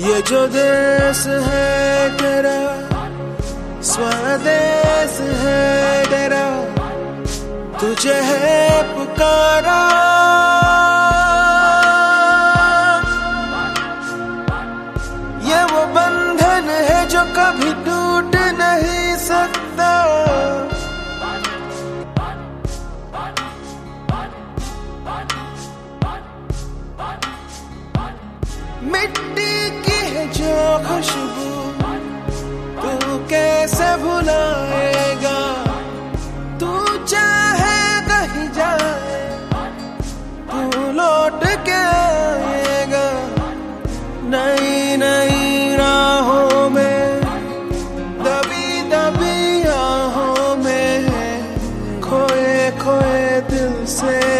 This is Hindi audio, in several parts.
ये जो देश है तेरा स्वदेश है तेरा तुझे है पुकारा। ये वो बंधन है जो कभी टूट नहीं सकता। जो खुशबू तू कैसे भुलाएगा? तू चाहे कहीं जाए, तू लौट के आएगा। नई नई राहों में, दबी दबी आहों में, खोए खोए दिल से।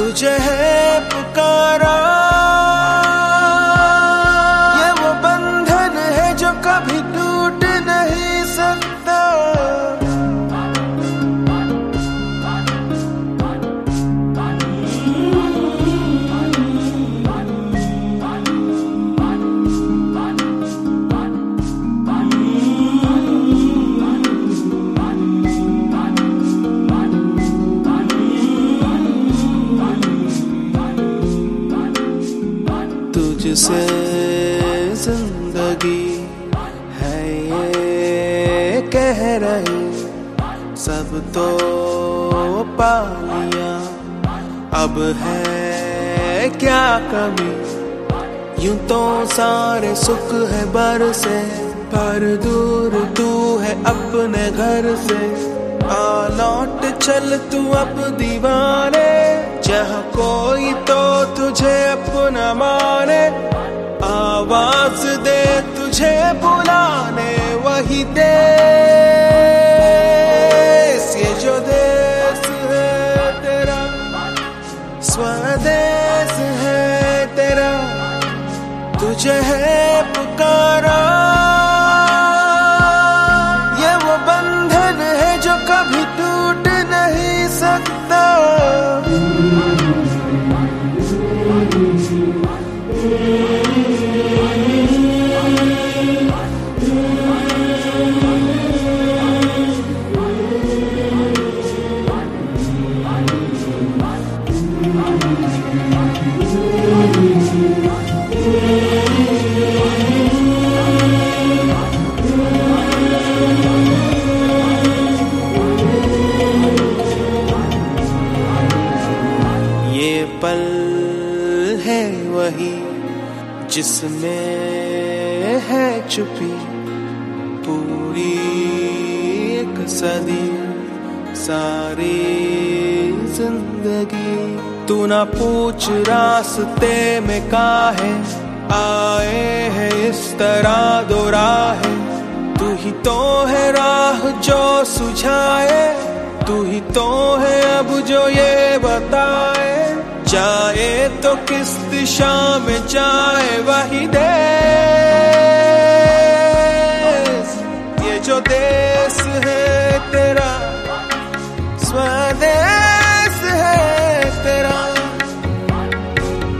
तुझे है तो पा लिया अब है क्या कमी? यूँ तो सारे सुख है बर से, पर दूर तू है अपने घर से। आ लौट चल तू अब दीवाने, जहाँ कोई तो तुझे अपना माने। आवाज़ दे तुझे बुलाने, वही देश स्वदेश है तेरा। तुझे है पुकारा। जिसमें है छुपी पूरी एक सदी, सारी ज़िंदगी। तू ना पूछ रास्ते में का है आए है इस तरह दो राह। तू ही तो है राह जो सुझाए, तू ही तो है अब जो ये बताए। चाहे तो किस दिशा में चाहे वही दे ये जो देश है तेरा, स्वदेश है तेरा।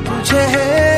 तुझे है